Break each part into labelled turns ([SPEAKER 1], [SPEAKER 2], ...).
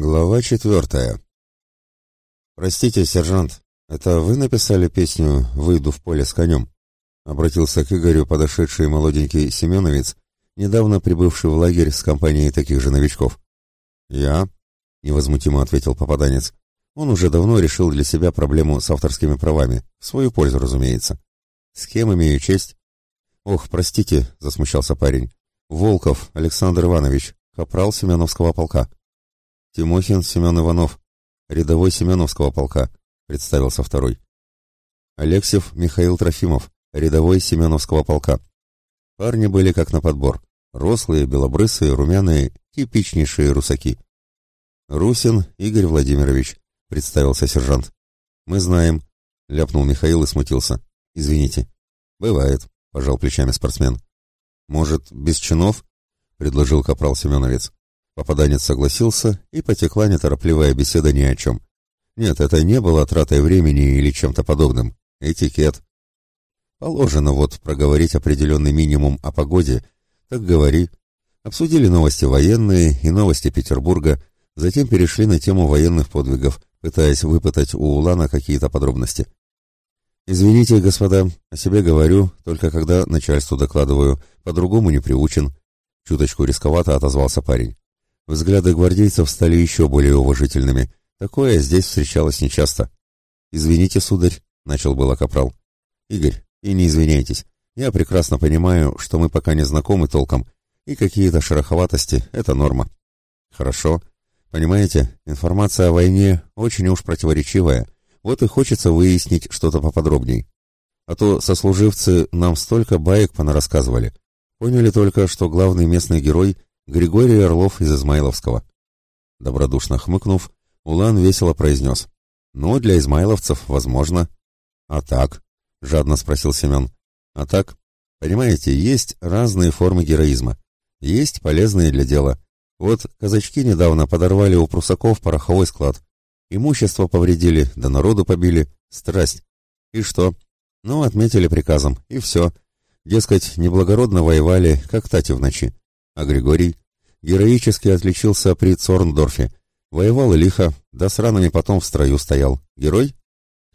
[SPEAKER 1] Глава четвертая. «Простите, сержант, это вы написали песню «Выйду в поле с конем»?» Обратился к Игорю подошедший молоденький Семеновец, недавно прибывший в лагерь с компанией таких же новичков. «Я?» — невозмутимо ответил попаданец. Он уже давно решил для себя проблему с авторскими правами, в свою пользу, разумеется. «С кем имею честь?» «Ох, простите», — засмущался парень. «Волков Александр Иванович, капрал Семеновского полка». «Тимохин Семен Иванов, рядовой Семеновского полка», — представился второй. «Алексев Михаил Трофимов, рядовой Семеновского полка». Парни были как на подбор. Рослые, белобрысые, румяные, типичнейшие русаки. «Русин Игорь Владимирович», — представился сержант. «Мы знаем», — ляпнул Михаил и смутился. «Извините». «Бывает», — пожал плечами спортсмен. «Может, без чинов?» — предложил капрал Семеновец. Попаданец согласился, и потекла неторопливая беседа ни о чем. Нет, это не было тратой времени или чем-то подобным. Этикет. Положено вот проговорить определенный минимум о погоде, так говори. Обсудили новости военные и новости Петербурга, затем перешли на тему военных подвигов, пытаясь выпытать у Улана какие-то подробности. «Извините, господа, о себе говорю, только когда начальству докладываю, по-другому не приучен», — чуточку рисковато отозвался парень. Взгляды гвардейцев стали еще более уважительными. Такое здесь встречалось нечасто. «Извините, сударь», — начал было капрал. «Игорь, и не извиняйтесь. Я прекрасно понимаю, что мы пока не знакомы толком, и какие-то шероховатости — это норма». «Хорошо. Понимаете, информация о войне очень уж противоречивая, вот и хочется выяснить что-то поподробней. А то сослуживцы нам столько баек понарассказывали. Поняли только, что главный местный герой — Григорий Орлов из Измайловского. Добродушно хмыкнув, Улан весело произнес. «Ну, для измайловцев, возможно». «А так?» — жадно спросил Семен. «А так? Понимаете, есть разные формы героизма. Есть полезные для дела. Вот казачки недавно подорвали у прусаков пороховой склад. Имущество повредили, да народу побили. Страсть. И что? Ну, отметили приказом, и все. Дескать, неблагородно воевали, как тати в ночи. А Григорий героически отличился при Цорндорфе. Воевал лихо, да с ранами потом в строю стоял. Герой?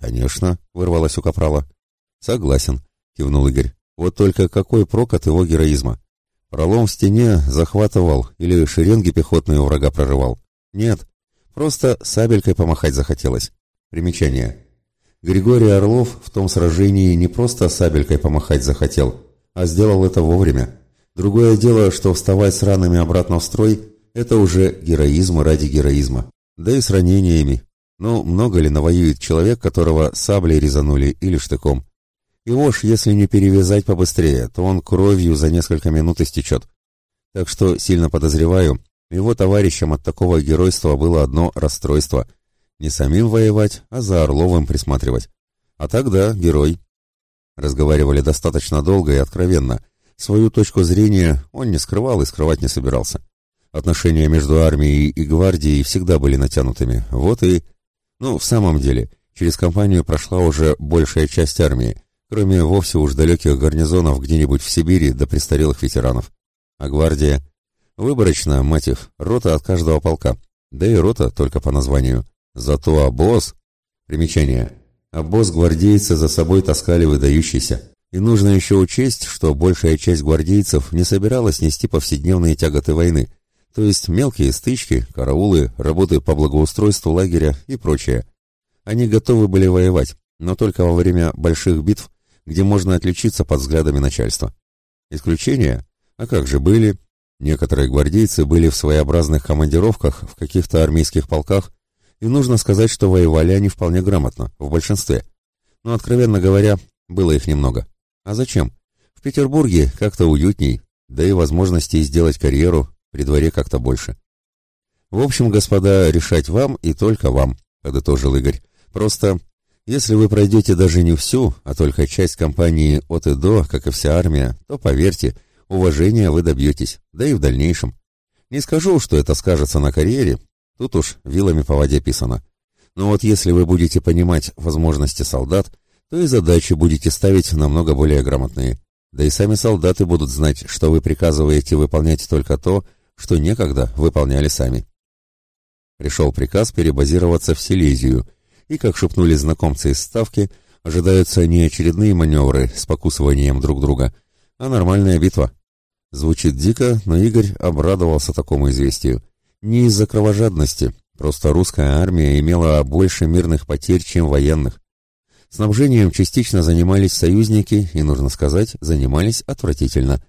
[SPEAKER 1] Конечно, вырвалось у капрала. Согласен, кивнул Игорь. Вот только какой прок от его героизма? Пролом в стене захватывал или шеренги пехотные у врага прорывал? Нет, просто сабелькой помахать захотелось. Примечание. Григорий Орлов в том сражении не просто сабелькой помахать захотел, а сделал это вовремя. Другое дело, что вставать с ранами обратно в строй – это уже героизм ради героизма. Да и с ранениями. Но много ли навоюет человек, которого саблей резанули или штыком? Его ж, если не перевязать побыстрее, то он кровью за несколько минут истечет. Так что, сильно подозреваю, его товарищам от такого геройства было одно расстройство. Не самим воевать, а за Орловым присматривать. А тогда герой. Разговаривали достаточно долго и откровенно – Свою точку зрения он не скрывал и скрывать не собирался. Отношения между армией и гвардией всегда были натянутыми. Вот и... Ну, в самом деле, через компанию прошла уже большая часть армии, кроме вовсе уж далеких гарнизонов где-нибудь в Сибири до престарелых ветеранов. А гвардия... Выборочно, мать их, рота от каждого полка. Да и рота только по названию. Зато обоз... Примечание. Обоз гвардейцы за собой таскали выдающийся. И нужно еще учесть, что большая часть гвардейцев не собиралась нести повседневные тяготы войны, то есть мелкие стычки, караулы, работы по благоустройству лагеря и прочее. Они готовы были воевать, но только во время больших битв, где можно отличиться под взглядами начальства. Исключения? А как же были? Некоторые гвардейцы были в своеобразных командировках в каких-то армейских полках, и нужно сказать, что воевали они вполне грамотно, в большинстве. Но, откровенно говоря, было их немного. А зачем? В Петербурге как-то уютней, да и возможностей сделать карьеру при дворе как-то больше. В общем, господа, решать вам и только вам, подытожил Игорь. Просто, если вы пройдете даже не всю, а только часть кампании от и до, как и вся армия, то, поверьте, уважения вы добьетесь, да и в дальнейшем. Не скажу, что это скажется на карьере, тут уж вилами по воде писано. Но вот если вы будете понимать возможности солдат, то и задачи будете ставить намного более грамотные. Да и сами солдаты будут знать, что вы приказываете выполнять только то, что некогда выполняли сами. Пришел приказ перебазироваться в Силезию, и, как шепнули знакомцы из Ставки, ожидаются не очередные маневры с покусыванием друг друга, а нормальная битва. Звучит дико, но Игорь обрадовался такому известию. Не из-за кровожадности, просто русская армия имела больше мирных потерь, чем военных. Снабжением частично занимались союзники, и, нужно сказать, занимались отвратительно.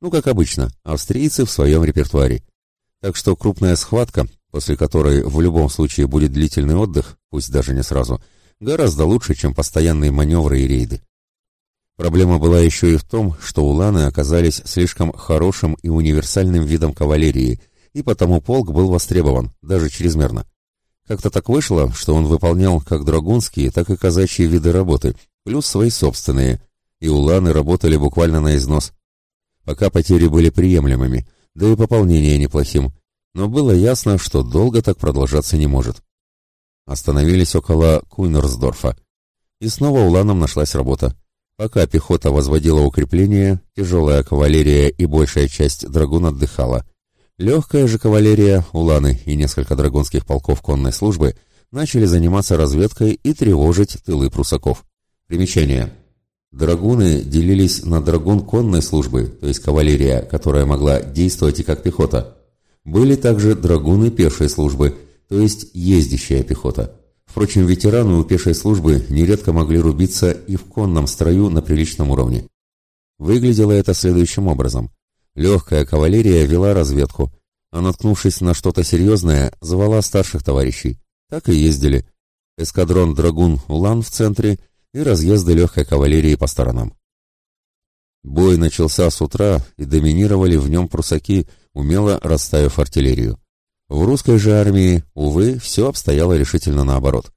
[SPEAKER 1] Ну, как обычно, австрийцы в своем репертуаре. Так что крупная схватка, после которой в любом случае будет длительный отдых, пусть даже не сразу, гораздо лучше, чем постоянные маневры и рейды. Проблема была еще и в том, что уланы оказались слишком хорошим и универсальным видом кавалерии, и потому полк был востребован, даже чрезмерно. Как-то так вышло, что он выполнял как драгунские, так и казачьи виды работы, плюс свои собственные, и уланы работали буквально на износ. Пока потери были приемлемыми, да и пополнение неплохим, но было ясно, что долго так продолжаться не может. Остановились около Куйнерсдорфа, и снова уланам нашлась работа. Пока пехота возводила укрепления, тяжелая кавалерия и большая часть драгун отдыхала – Легкая же кавалерия, уланы и несколько драгунских полков конной службы начали заниматься разведкой и тревожить тылы прусаков. Примечание. Драгуны делились на драгун конной службы, то есть кавалерия, которая могла действовать и как пехота. Были также драгуны пешей службы, то есть ездящая пехота. Впрочем, ветераны у пешей службы нередко могли рубиться и в конном строю на приличном уровне. Выглядело это следующим образом. Легкая кавалерия вела разведку, а наткнувшись на что-то серьезное, звала старших товарищей. Так и ездили. Эскадрон «Драгун» Улан в центре и разъезды легкой кавалерии по сторонам. Бой начался с утра, и доминировали в нем прусаки, умело расставив артиллерию. В русской же армии, увы, все обстояло решительно наоборот.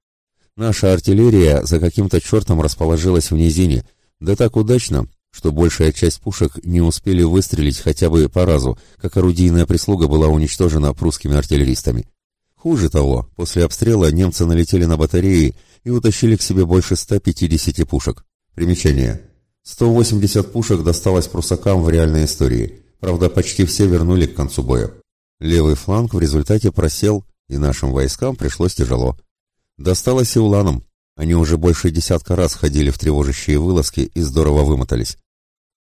[SPEAKER 1] Наша артиллерия за каким-то чертом расположилась в низине, да так удачно, что большая часть пушек не успели выстрелить хотя бы по разу, как орудийная прислуга была уничтожена прусскими артиллеристами. Хуже того, после обстрела немцы налетели на батареи и утащили к себе больше 150 пушек. Примечание. 180 пушек досталось прусакам в реальной истории, правда почти все вернули к концу боя. Левый фланг в результате просел, и нашим войскам пришлось тяжело. Досталось и уланам, они уже больше десятка раз ходили в тревожащие вылазки и здорово вымотались.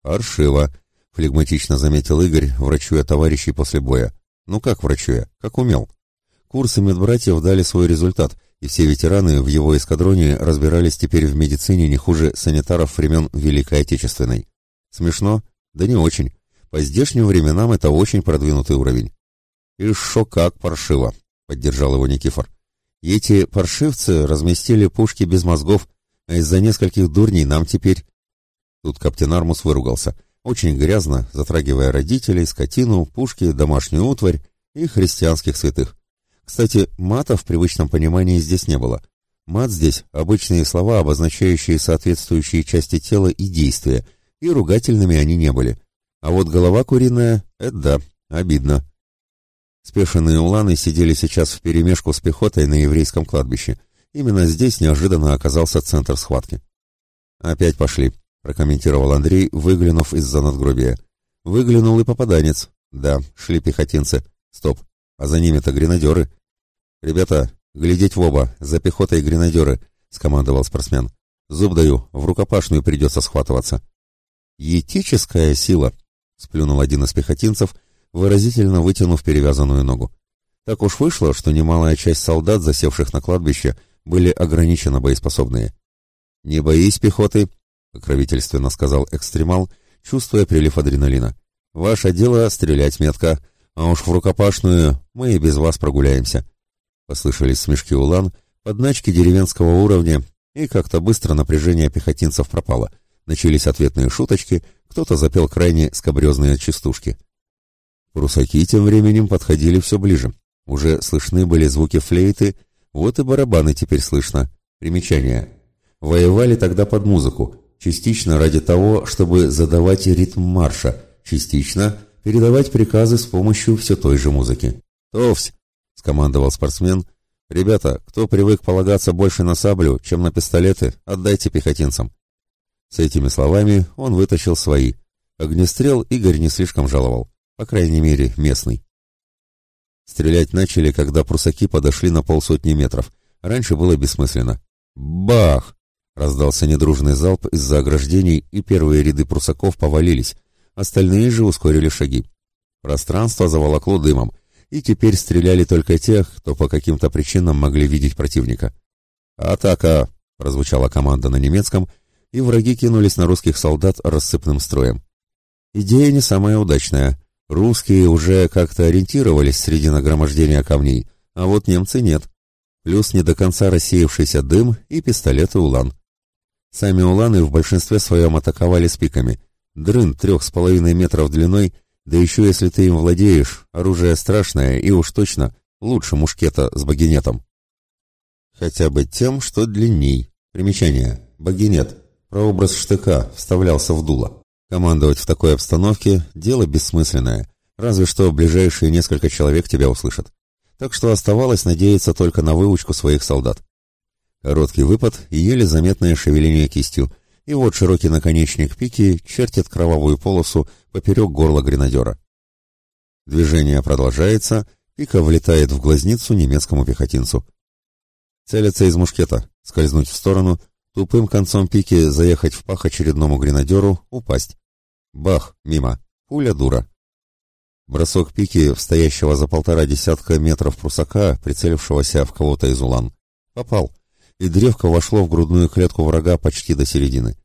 [SPEAKER 1] «Паршиво», — флегматично заметил Игорь, врачуя товарищей после боя. «Ну как врачуя? Как умел?» Курсы медбратьев дали свой результат, и все ветераны в его эскадроне разбирались теперь в медицине не хуже санитаров времен Великой Отечественной. Смешно? Да не очень. По здешним временам это очень продвинутый уровень. «И шо как паршиво», — поддержал его Никифор. Эти паршивцы разместили пушки без мозгов, а из-за нескольких дурней нам теперь Тут каптен Армус выругался. Очень грязно, затрагивая родителей, скотину, пушки, домашнюю утварь и христианских святых. Кстати, мата в привычном понимании здесь не было. Мат здесь – обычные слова, обозначающие соответствующие части тела и действия, и ругательными они не были. А вот голова куриная – это да, обидно. Спешенные уланы сидели сейчас вперемешку с пехотой на еврейском кладбище. Именно здесь неожиданно оказался центр схватки. «Опять пошли», — прокомментировал Андрей, выглянув из-за надгробия. Выглянул и попаданец. Да, шли пехотинцы. Стоп, а за ними-то гренадеры. «Ребята, глядеть в оба, за пехотой гренадеры», — скомандовал спортсмен. «Зуб даю, в рукопашную придется схватываться». «Етическая сила», — сплюнул один из пехотинцев, выразительно вытянув перевязанную ногу. Так уж вышло, что немалая часть солдат, засевших на кладбище, были ограниченно боеспособные. «Не боись пехоты», — покровительственно сказал экстремал, чувствуя прилив адреналина. «Ваше дело — стрелять метко, а уж в рукопашную мы и без вас прогуляемся». Послышались смешки улан, подначки деревенского уровня, и как-то быстро напряжение пехотинцев пропало. Начались ответные шуточки, кто-то запел крайне скобрезные частушки. Русаки тем временем подходили все ближе. Уже слышны были звуки флейты, вот и барабаны теперь слышно. Примечание. Воевали тогда под музыку, частично ради того, чтобы задавать ритм марша, частично передавать приказы с помощью все той же музыки. «Товсь!» — скомандовал спортсмен. «Ребята, кто привык полагаться больше на саблю, чем на пистолеты, отдайте пехотинцам». С этими словами он вытащил свои. Огнестрел Игорь не слишком жаловал, по крайней мере, местный. Стрелять начали, когда прусаки подошли на полсотни метров. Раньше было бессмысленно. Бах! Раздался недружный залп из-за ограждений, и первые ряды прусаков повалились. Остальные же ускорили шаги. Пространство заволокло дымом, и теперь стреляли только тех, кто по каким-то причинам могли видеть противника. «Атака!» — прозвучала команда на немецком, и враги кинулись на русских солдат рассыпным строем. Идея не самая удачная. Русские уже как-то ориентировались среди нагромождения камней, а вот немцы нет. Плюс не до конца рассеявшийся дым и пистолеты «Улан». Сами «Уланы» в большинстве своем атаковали с пиками. Дрын трех с половиной метров длиной — да еще если ты им владеешь, оружие страшное и уж точно лучше мушкета с багинетом. Хотя бы тем, что длинней. Примечание. Багинет. Прообраз штыка вставлялся в дуло. Командовать в такой обстановке – дело бессмысленное. Разве что ближайшие несколько человек тебя услышат. Так что оставалось надеяться только на выучку своих солдат. Короткий выпад и еле заметное шевеление кистью, и вот широкий наконечник пики чертит кровавую полосу поперек горла гренадера. Движение продолжается, пика влетает в глазницу немецкому пехотинцу. Целится из мушкета, скользнуть в сторону, тупым концом пики заехать в пах очередному гренадеру, упасть. Бах, мимо, пуля дура. Бросок пики стоящего за полтора десятка метров прусака, прицелившегося в кого-то из улан. Попал и древко вошло в грудную клетку врага почти до середины.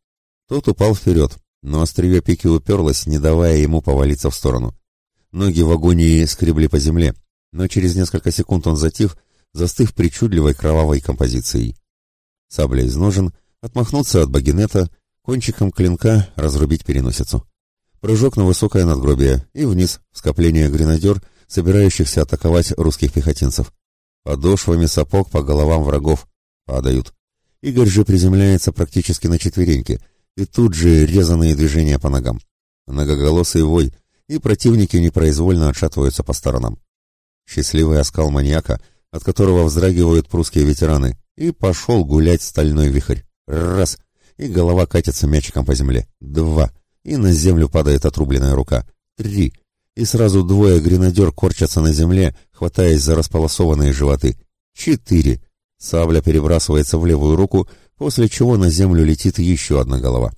[SPEAKER 1] Тот упал вперед, но острие пики уперлось, не давая ему повалиться в сторону. Ноги в агонии скребли по земле, но через несколько секунд он затих, застыв причудливой кровавой композицией. Сабля из ножен, отмахнуться от багинета, кончиком клинка разрубить переносицу. Прыжок на высокое надгробие и вниз, в скопление гренадер, собирающихся атаковать русских пехотинцев. Подошвами сапог по головам врагов, Падают. Игорь же приземляется практически на четвереньки, и тут же резаные движения по ногам. Многоголосый вой, и противники непроизвольно отшатываются по сторонам. Счастливый оскал маньяка, от которого вздрагивают прусские ветераны, и пошел гулять стальной вихрь. Раз, и голова катится мячиком по земле. Два, и на землю падает отрубленная рука. Три, и сразу двое гренадер корчатся на земле, хватаясь за располосованные животы. Четыре, Сабля перебрасывается в левую руку, после чего на землю летит еще одна голова.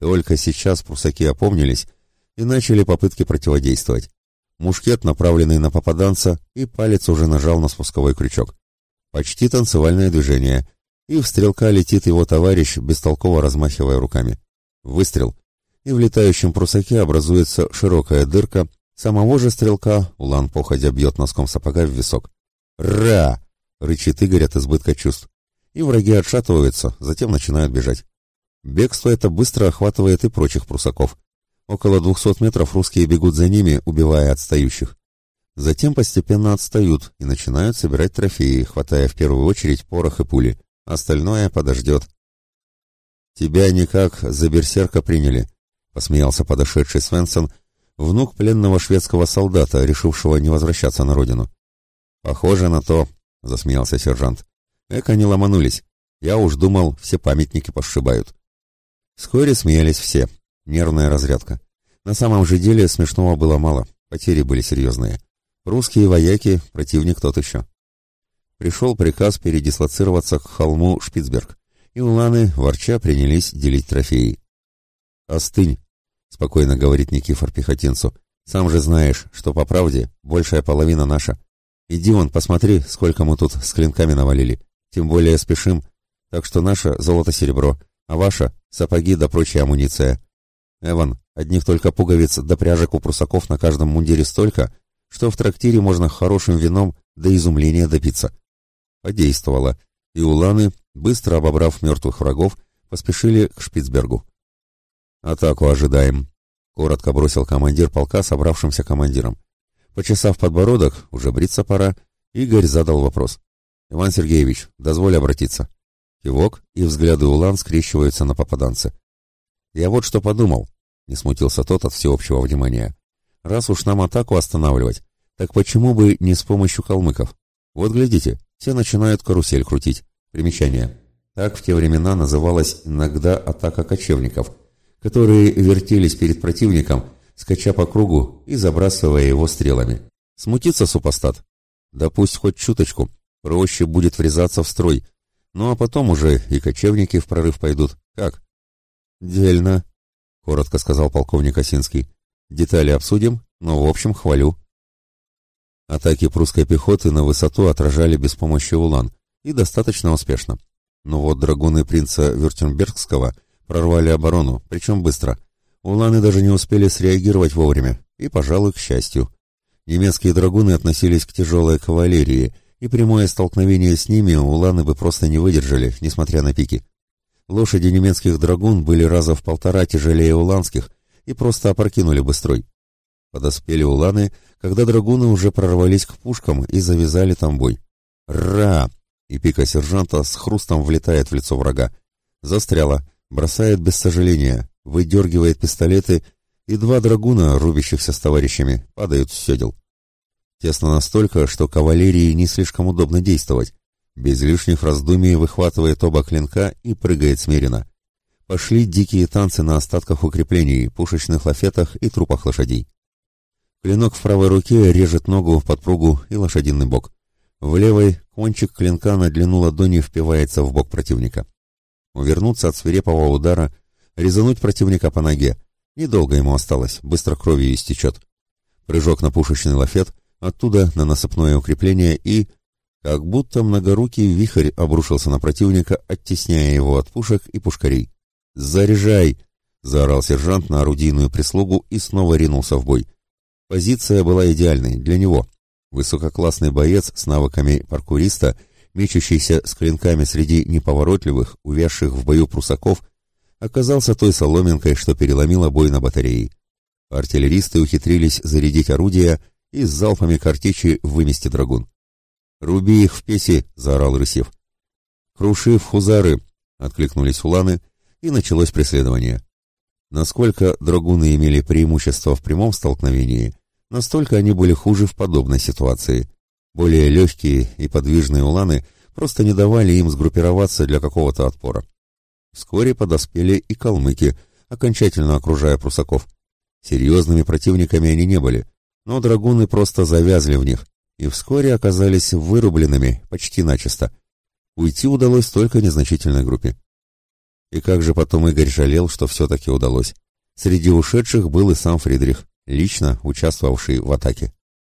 [SPEAKER 1] Только сейчас прусаки опомнились и начали попытки противодействовать. Мушкет, направленный на попаданца, и палец уже нажал на спусковой крючок. Почти танцевальное движение, и в стрелка летит его товарищ, бестолково размахивая руками. Выстрел, и в летающем прусаке образуется широкая дырка, самого же стрелка Улан походя бьет носком сапога в висок. «Ра!» рычит Игорь от избытка чувств. И враги отшатываются, затем начинают бежать. Бегство это быстро охватывает и прочих прусаков. Около двухсот метров русские бегут за ними, убивая отстающих. Затем постепенно отстают и начинают собирать трофеи, хватая в первую очередь порох и пули. Остальное подождет. «Тебя никак за берсерка приняли», — посмеялся подошедший Свенсон, внук пленного шведского солдата, решившего не возвращаться на родину. «Похоже на то», — засмеялся сержант. «Эк, они ломанулись. Я уж думал, все памятники пошибают». Вскоре смеялись все. Нервная разрядка. На самом же деле смешного было мало, потери были серьезные. Русские вояки, противник тот еще. Пришел приказ передислоцироваться к холму Шпицберг, и уланы, ворча, принялись делить трофеи. «Остынь», — спокойно говорит Никифор пехотинцу. «Сам же знаешь, что по правде большая половина наша. Иди вон, посмотри, сколько мы тут с клинками навалили. Тем более спешим. Так что наше золото-серебро, а ваше — сапоги да прочая амуниция. Эван, одних только пуговиц да пряжек у прусаков на каждом мундире столько, что в трактире можно хорошим вином до изумления добиться. Подействовало, и уланы, быстро обобрав мертвых врагов, поспешили к Шпицбергу. «Атаку ожидаем», — коротко бросил командир полка собравшимся командирам. Почесав подбородок, уже бриться пора, Игорь задал вопрос. «Иван Сергеевич, дозволь обратиться». Кивок и взгляды Улан скрещиваются на попаданце. «Я вот что подумал», — не смутился тот от всеобщего внимания. «Раз уж нам атаку останавливать, так почему бы не с помощью калмыков? Вот глядите, все начинают карусель крутить. Примечание. Так в те времена называлась иногда атака кочевников, которые вертелись перед противником, скача по кругу и забрасывая его стрелами. Смутится супостат? Да пусть хоть чуточку, проще будет врезаться в строй. Ну а потом уже и кочевники в прорыв пойдут. Как? Дельно, коротко сказал полковник Осинский. Детали обсудим, но в общем хвалю. Атаки прусской пехоты на высоту отражали без помощи улан, и достаточно успешно. Но вот драгуны принца Вюртембергского прорвали оборону, причем быстро. Уланы даже не успели среагировать вовремя, и, пожалуй, к счастью. Немецкие драгуны относились к тяжелой кавалерии, и прямое столкновение с ними уланы бы просто не выдержали, несмотря на пики. Лошади немецких драгун были раза в полтора тяжелее уланских и просто опрокинули бы строй. Подоспели уланы, когда драгуны уже прорвались к пушкам и завязали там бой. «Ра!» И пика сержанта с хрустом влетает в лицо врага. Застряла, бросает без сожаления, выдергивает пистолеты, и два драгуна, рубящихся с товарищами, падают с седел. Тесно настолько, что кавалерии не слишком удобно действовать. Без лишних раздумий выхватывает оба клинка и прыгает смиренно. Пошли дикие танцы на остатках укреплений, пушечных лафетах и трупах лошадей. Клинок в правой руке режет ногу, подпругу и лошадиный бок. В левой кончик клинка на длину ладони впивается в бок противника. Увернуться от свирепого удара, резануть противника по ноге. Недолго ему осталось, быстро кровью истечет. Прыжок на пушечный лафет, оттуда на насыпное укрепление и... Как будто многорукий вихрь обрушился на противника, оттесняя его от пушек и пушкарей. «Заряжай!» — заорал сержант на орудийную прислугу и снова ринулся в бой. Позиция была идеальной для него. Высококлассный боец с навыками паркуриста, мечущийся с клинками среди неповоротливых, увязших в бою прусаков, оказался той соломинкой, что переломила бой на батарее. Артиллеристы ухитрились зарядить орудия и с залпами картечи вымести драгун. «Руби их в песи!» — заорал Рысев. «Круши в хузары!» — откликнулись уланы, и началось преследование. Насколько драгуны имели преимущество в прямом столкновении, Настолько они были хуже в подобной ситуации. Более легкие и подвижные уланы просто не давали им сгруппироваться для какого-то отпора. Вскоре подоспели и калмыки, окончательно окружая прусаков. Серьезными противниками они не были, но драгуны просто завязли в них и вскоре оказались вырубленными почти начисто. Уйти удалось только незначительной группе. И как же потом Игорь жалел, что все-таки удалось. Среди ушедших был и сам Фридрих лично участвовавший в атаке.